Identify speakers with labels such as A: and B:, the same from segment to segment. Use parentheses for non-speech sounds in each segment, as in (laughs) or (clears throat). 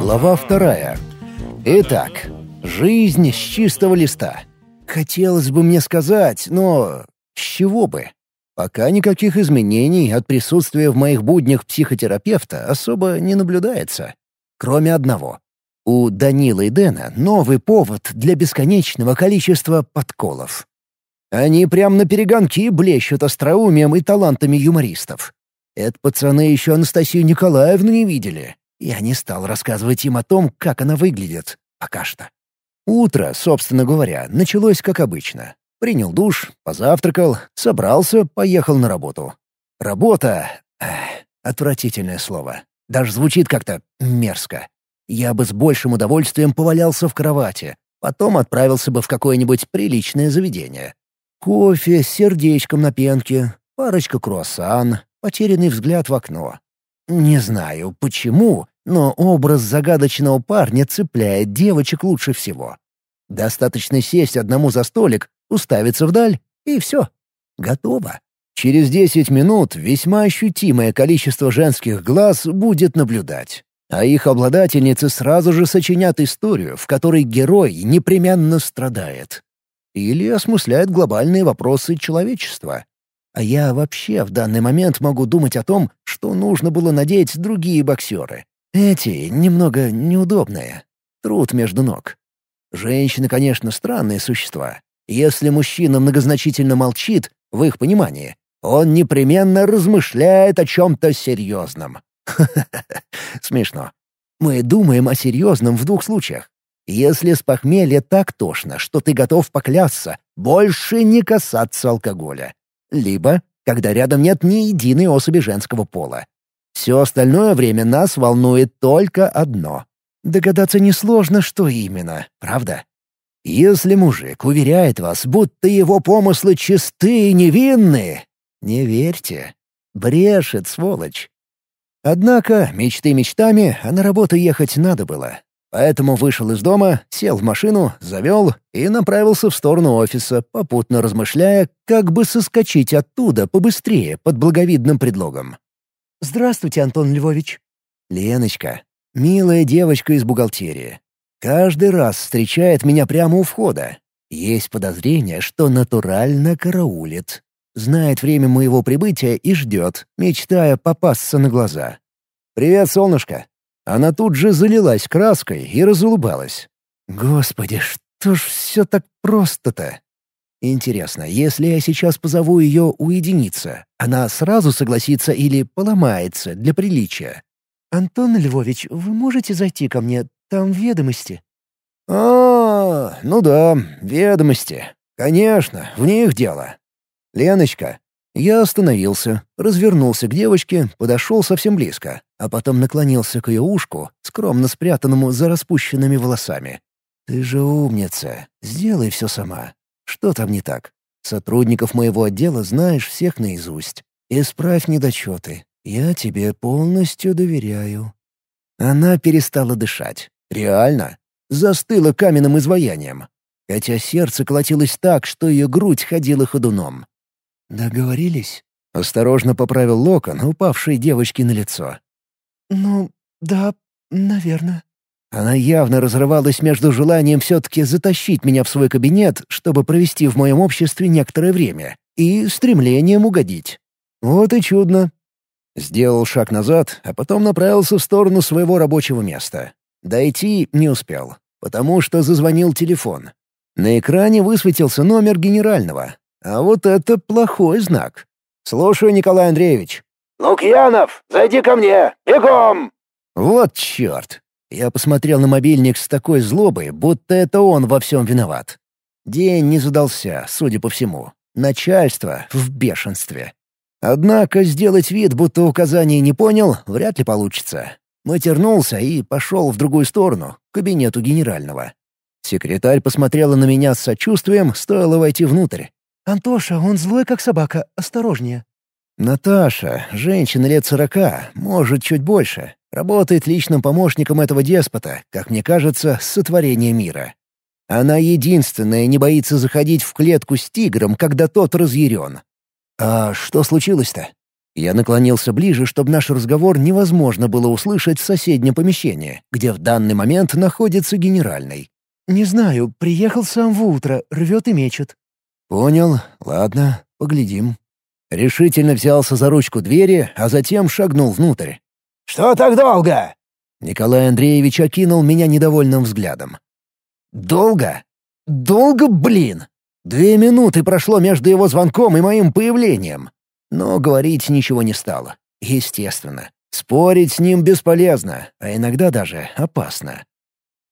A: Глава вторая. Итак, жизнь с чистого листа. Хотелось бы мне сказать, но с чего бы? Пока никаких изменений от присутствия в моих буднях психотерапевта особо не наблюдается. Кроме одного. У Данила и Дэна новый повод для бесконечного количества подколов. Они прям на перегонки блещут остроумием и талантами юмористов. Это пацаны еще Анастасию Николаевну не видели. Я не стал рассказывать им о том, как она выглядит. Пока что. Утро, собственно говоря, началось как обычно. Принял душ, позавтракал, собрался, поехал на работу. Работа... Эх, отвратительное слово. Даже звучит как-то мерзко. Я бы с большим удовольствием повалялся в кровати, потом отправился бы в какое-нибудь приличное заведение. Кофе с сердечком на пенке, парочка круассан, потерянный взгляд в окно. Не знаю, почему, но образ загадочного парня цепляет девочек лучше всего. Достаточно сесть одному за столик, уставиться вдаль, и все. Готово. Через десять минут весьма ощутимое количество женских глаз будет наблюдать. А их обладательницы сразу же сочинят историю, в которой герой непременно страдает. Или осмысляет глобальные вопросы человечества. А я вообще в данный момент могу думать о том, что нужно было надеть другие боксеры. Эти немного неудобные. Труд между ног. Женщины, конечно, странные существа. Если мужчина многозначительно молчит, в их понимании, он непременно размышляет о чем-то серьезном. (laughs) Смешно. Мы думаем о серьезном в двух случаях. Если с похмелья так тошно, что ты готов поклясться, больше не касаться алкоголя. Либо, когда рядом нет ни единой особи женского пола. Все остальное время нас волнует только одно. Догадаться несложно, что именно, правда? Если мужик уверяет вас, будто его помыслы чисты и невинны, не верьте. Брешет, сволочь. Однако мечты мечтами, а на работу ехать надо было. Поэтому вышел из дома, сел в машину, завел и направился в сторону офиса, попутно размышляя, как бы соскочить оттуда побыстрее под благовидным предлогом. «Здравствуйте, Антон Львович». Леночка, милая девочка из бухгалтерии, Каждый раз встречает меня прямо у входа. Есть подозрение, что натурально караулит. Знает время моего прибытия и ждет, мечтая попасться на глаза. «Привет, солнышко!» Она тут же залилась краской и разулыбалась. «Господи, что ж все так просто-то?» Интересно, если я сейчас позову ее уединиться, она сразу согласится или поломается для приличия? «Антон Львович, вы можете зайти ко мне? Там ведомости». «А, ну да, ведомости. Конечно, в них дело. Леночка». Я остановился, развернулся к девочке, подошел совсем близко, а потом наклонился к ее ушку, скромно спрятанному за распущенными волосами. «Ты же умница. Сделай все сама. Что там не так? Сотрудников моего отдела знаешь всех наизусть. Исправь недочеты. Я тебе полностью доверяю». Она перестала дышать. Реально. Застыла каменным изваянием. Хотя сердце колотилось так, что ее грудь ходила ходуном. «Договорились?» — осторожно поправил локон, упавший девочке на лицо. «Ну, да, наверное». Она явно разрывалась между желанием все-таки затащить меня в свой кабинет, чтобы провести в моем обществе некоторое время, и стремлением угодить. Вот и чудно. Сделал шаг назад, а потом направился в сторону своего рабочего места. Дойти не успел, потому что зазвонил телефон. На экране высветился номер генерального. А вот это плохой знак. «Слушаю, Николай Андреевич».
B: «Лукьянов, зайди ко мне! Бегом!»
A: Вот черт! Я посмотрел на мобильник с такой злобой, будто это он во всем виноват. День не задался, судя по всему. Начальство в бешенстве. Однако сделать вид, будто указания не понял, вряд ли получится. Матернулся и пошел в другую сторону, к кабинету генерального. Секретарь посмотрела на меня с сочувствием, стоило войти внутрь. «Антоша, он злой, как собака, осторожнее». Наташа, женщина лет сорока, может, чуть больше, работает личным помощником этого деспота, как мне кажется, с сотворения мира. Она единственная не боится заходить в клетку с тигром, когда тот разъярен. «А что случилось-то?» Я наклонился ближе, чтобы наш разговор невозможно было услышать в соседнем помещении, где в данный момент находится генеральный.
C: «Не знаю, приехал сам в утро, рвет и мечет».
A: «Понял. Ладно, поглядим». Решительно взялся за ручку двери, а затем шагнул внутрь.
B: «Что так долго?»
A: Николай Андреевич окинул меня недовольным взглядом. «Долго? Долго, блин! Две минуты прошло между его звонком и моим появлением. Но говорить ничего не стало. Естественно. Спорить с ним бесполезно, а иногда даже опасно.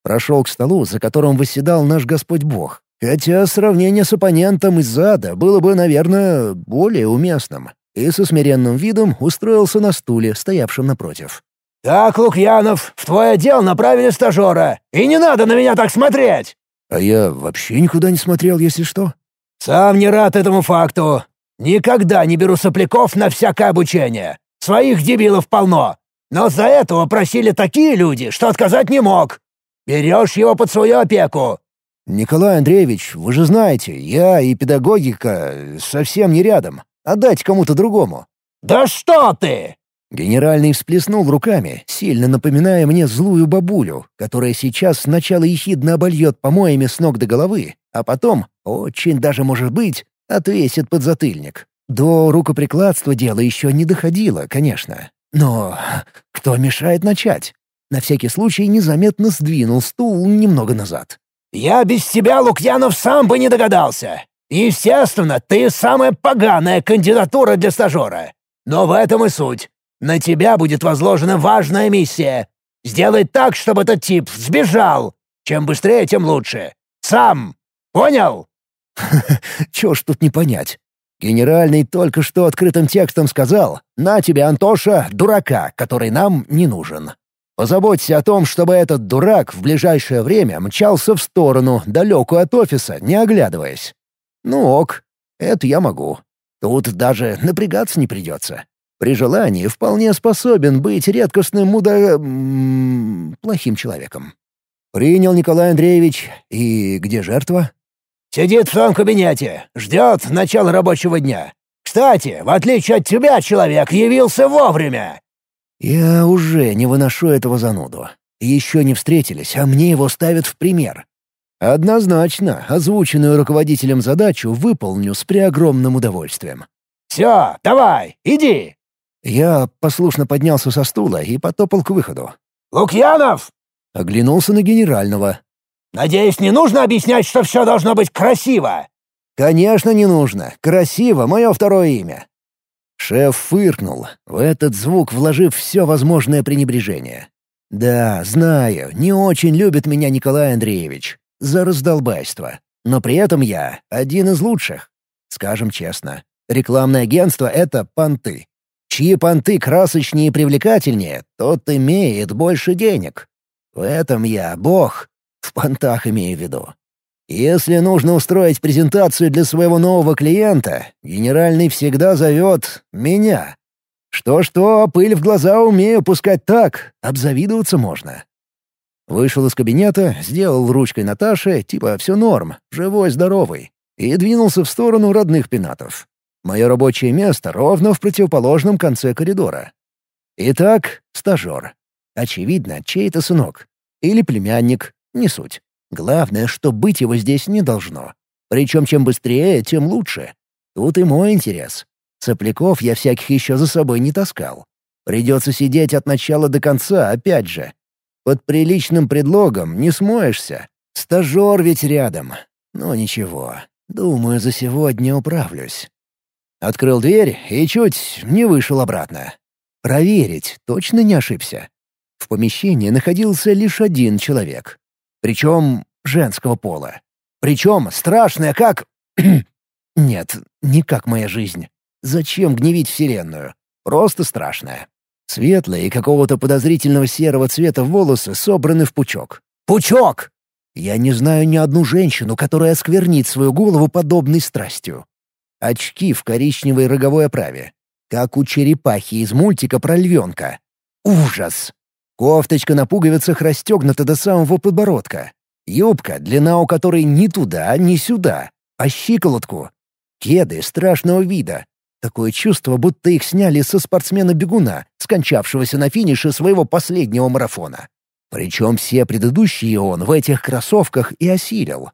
A: Прошел к столу, за которым восседал наш Господь Бог. Хотя сравнение с оппонентом из ада было бы, наверное, более уместным. И со смиренным видом устроился на стуле, стоявшем напротив.
B: «Так, Лукьянов, в твой отдел направили стажера, и не надо на меня так смотреть!»
A: «А я вообще никуда не смотрел, если что».
B: «Сам не рад этому факту. Никогда не беру сопляков на всякое обучение. Своих дебилов полно. Но за этого просили такие люди, что отказать не мог. Берешь его под свою опеку».
A: «Николай Андреевич, вы же знаете, я и педагогика совсем не рядом. Отдать кому-то другому».
B: «Да что ты!»
A: Генеральный всплеснул руками, сильно напоминая мне злую бабулю, которая сейчас сначала ехидно обольет помоями с ног до головы, а потом, очень даже может быть, отвесит подзатыльник. До рукоприкладства дело еще не доходило, конечно. Но кто мешает начать? На всякий случай незаметно сдвинул стул немного назад.
B: «Я без тебя, Лукьянов, сам бы не догадался. Естественно, ты самая поганая кандидатура для стажера. Но в этом и суть. На тебя будет возложена важная миссия. Сделай так, чтобы этот тип сбежал. Чем быстрее, тем лучше. Сам. Понял?» (laughs)
A: Чего ж тут не понять? Генеральный только что открытым текстом сказал «На тебе, Антоша, дурака, который нам не нужен». Позаботься о том, чтобы этот дурак в ближайшее время мчался в сторону, далекую от офиса, не оглядываясь. Ну ок, это я могу. Тут даже напрягаться не придется. При желании вполне способен быть редкостным муда... плохим человеком. Принял Николай Андреевич. И где жертва?
B: Сидит в том кабинете, ждет начала рабочего дня. Кстати, в отличие от тебя, человек явился вовремя.
A: Я уже не выношу этого зануду. Еще не встретились, а мне его ставят в пример. Однозначно, озвученную руководителем задачу выполню с преогромным удовольствием.
B: «Все, давай, иди!»
A: Я послушно поднялся со стула и потопал к выходу.
B: «Лукьянов!»
A: Оглянулся на генерального.
B: «Надеюсь, не нужно объяснять, что все должно быть красиво?»
A: «Конечно, не нужно. Красиво — мое второе имя». Шеф фыркнул, в этот звук вложив все возможное пренебрежение. «Да, знаю, не очень любит меня Николай Андреевич. За раздолбайство. Но при этом я один из лучших. Скажем честно, рекламное агентство — это понты. Чьи понты красочнее и привлекательнее, тот имеет больше денег. В этом я бог, в понтах имею в виду. Если нужно устроить презентацию для своего нового клиента, генеральный всегда зовет меня. Что-что, пыль в глаза умею пускать так, обзавидоваться можно. Вышел из кабинета, сделал ручкой Наташе, типа «все норм, живой-здоровый», и двинулся в сторону родных пенатов. Мое рабочее место ровно в противоположном конце коридора. Итак, стажер. Очевидно, чей-то сынок. Или племянник, не суть. Главное, что быть его здесь не должно. Причем чем быстрее, тем лучше. Тут и мой интерес. Цепляков я всяких еще за собой не таскал. Придется сидеть от начала до конца, опять же. Под приличным предлогом не смоешься. Стажер ведь рядом. Но ничего, думаю, за сегодня управлюсь. Открыл дверь и чуть не вышел обратно. Проверить, точно не ошибся. В помещении находился лишь один человек. Причем женского пола. Причем страшная как... (clears throat) Нет, не как моя жизнь. Зачем гневить Вселенную? Просто страшная. Светлые и какого-то подозрительного серого цвета волосы собраны в пучок. Пучок! Я не знаю ни одну женщину, которая осквернит свою голову подобной страстью. Очки в коричневой роговой оправе. Как у черепахи из мультика про львенка. Ужас! Кофточка на пуговицах расстегнута до самого подбородка. Юбка, длина у которой ни туда, ни сюда, а щиколотку. Кеды страшного вида. Такое чувство, будто их сняли со спортсмена-бегуна, скончавшегося на финише своего последнего марафона. Причем все предыдущие он в этих кроссовках и осилил.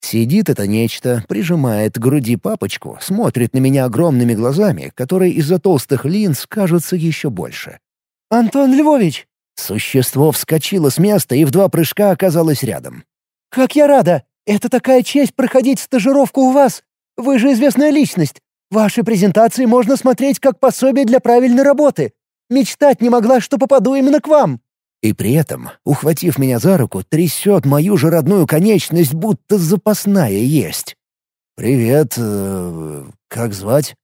A: Сидит это нечто, прижимает к груди папочку, смотрит на меня огромными глазами, которые из-за толстых линз кажутся еще больше.
C: «Антон Львович!»
A: Существо вскочило с места и в два прыжка оказалось рядом.
C: «Как я рада! Это такая честь проходить стажировку у вас! Вы же известная личность! Ваши презентации можно смотреть как пособие для правильной работы! Мечтать не могла, что попаду именно к вам!»
A: И при этом, ухватив меня за руку, трясет мою же родную конечность, будто запасная есть. «Привет, э, как звать?»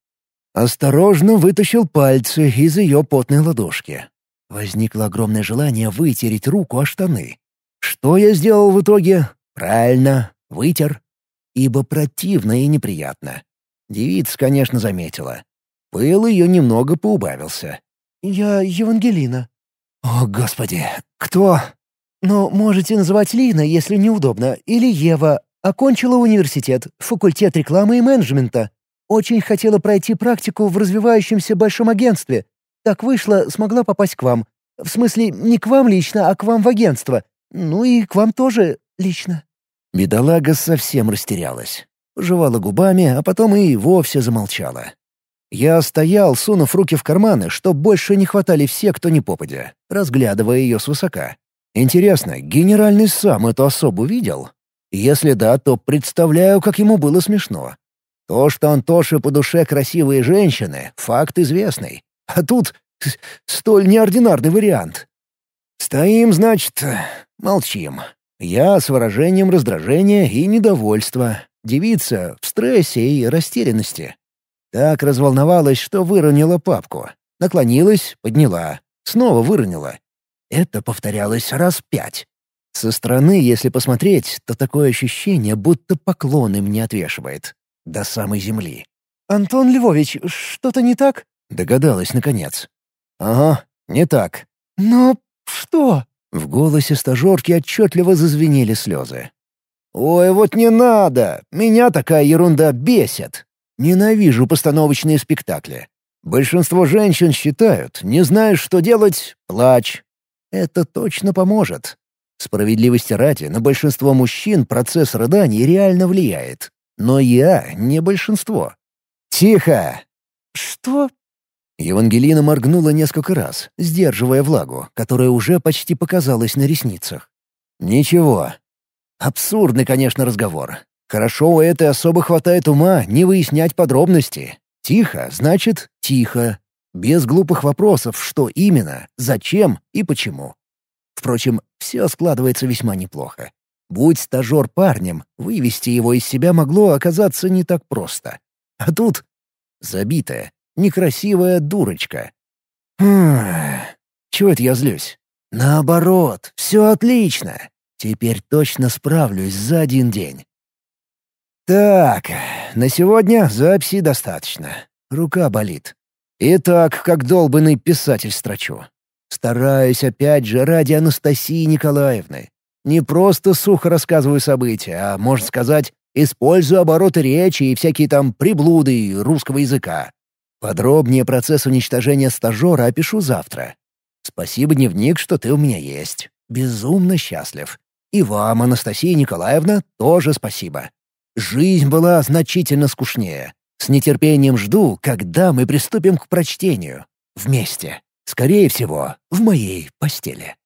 A: Осторожно вытащил пальцы из ее потной ладошки. Возникло огромное желание вытереть руку о штаны. Что я сделал в итоге? Правильно, вытер. Ибо противно и неприятно. Девица, конечно, заметила. Пыл ее немного поубавился.
C: «Я Евангелина».
A: «О, Господи, кто?»
C: «Но можете называть Лина, если неудобно, или Ева. Окончила университет, факультет рекламы и менеджмента. Очень хотела пройти практику в развивающемся большом агентстве. Так вышло, смогла попасть к вам. В смысле, не к вам лично, а к вам в агентство. Ну и к вам тоже лично».
A: Бедолага совсем растерялась. Пожевала губами, а потом и вовсе замолчала. Я стоял, сунув руки в карманы, чтоб больше не хватали все, кто не попадя, разглядывая ее свысока. Интересно, генеральный сам эту особу видел? Если да, то представляю, как ему было смешно. То, что Антоше по душе красивые женщины — факт известный. А тут столь неординарный вариант. Стоим, значит, молчим. Я с выражением раздражения и недовольства. Девица в стрессе и растерянности. Так разволновалась, что выронила папку. Наклонилась, подняла. Снова выронила. Это повторялось раз пять. Со стороны, если посмотреть, то такое ощущение, будто поклоны мне отвешивает. До самой земли.
C: «Антон Львович, что-то не так?»
A: Догадалась, наконец. «Ага, не так».
C: «Но что?»
A: В голосе стажерки отчетливо зазвенели слезы. «Ой, вот не надо! Меня такая ерунда бесит! Ненавижу постановочные спектакли. Большинство женщин считают, не знаешь, что делать — плачь. Это точно поможет. Справедливости ради, на большинство мужчин процесс рыданий реально влияет. Но я не большинство. «Тихо!»
C: «Что?»
A: Евангелина моргнула несколько раз, сдерживая влагу, которая уже почти показалась на ресницах. «Ничего. Абсурдный, конечно, разговор. Хорошо у этой особо хватает ума не выяснять подробности. Тихо значит тихо. Без глупых вопросов, что именно, зачем и почему. Впрочем, все складывается весьма неплохо. Будь стажер парнем, вывести его из себя могло оказаться не так просто. А тут забитая, некрасивая дурочка. Чего это я злюсь? Наоборот, все отлично. Теперь точно справлюсь за один день. Так, на сегодня записи достаточно. Рука болит. И так, как долбанный писатель строчу. Стараюсь опять же ради Анастасии Николаевны. Не просто сухо рассказываю события, а, можно сказать, использую обороты речи и всякие там приблуды русского языка. Подробнее процесс уничтожения стажера опишу завтра. Спасибо, дневник, что ты у меня есть. Безумно счастлив. И вам, Анастасия Николаевна, тоже спасибо. Жизнь была значительно скучнее. С нетерпением жду, когда мы приступим к прочтению. Вместе. Скорее всего, в моей постели.